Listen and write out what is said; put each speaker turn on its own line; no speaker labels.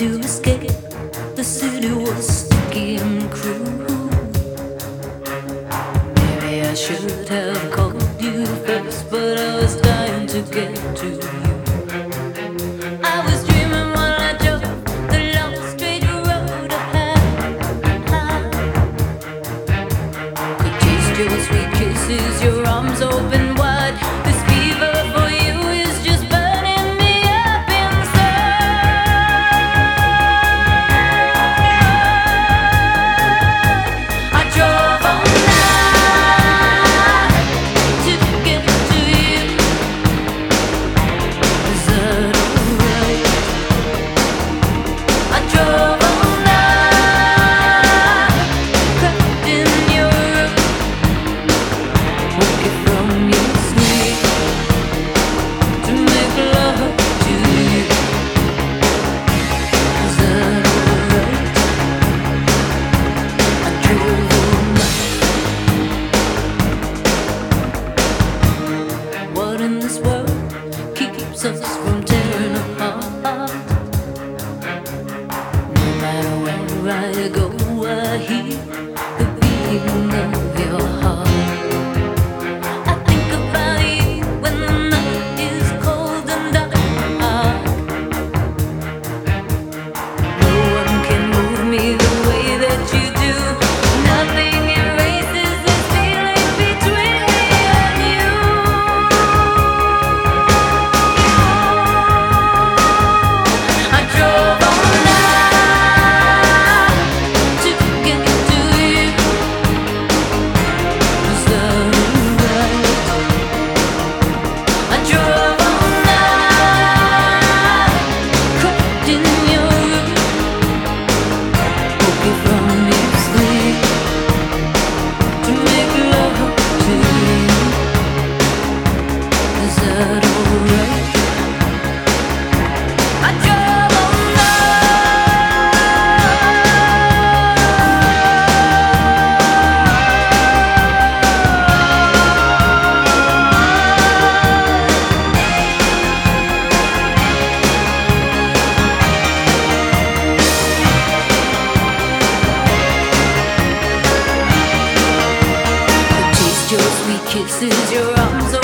to escape. The city was sticky and cruel. Maybe I should have called you first, but I was dying to get to you. i was dreaming when i drove the long Your sweet kisses, your wherever I go, I hear the beating of your heart. sweet kisses, your arms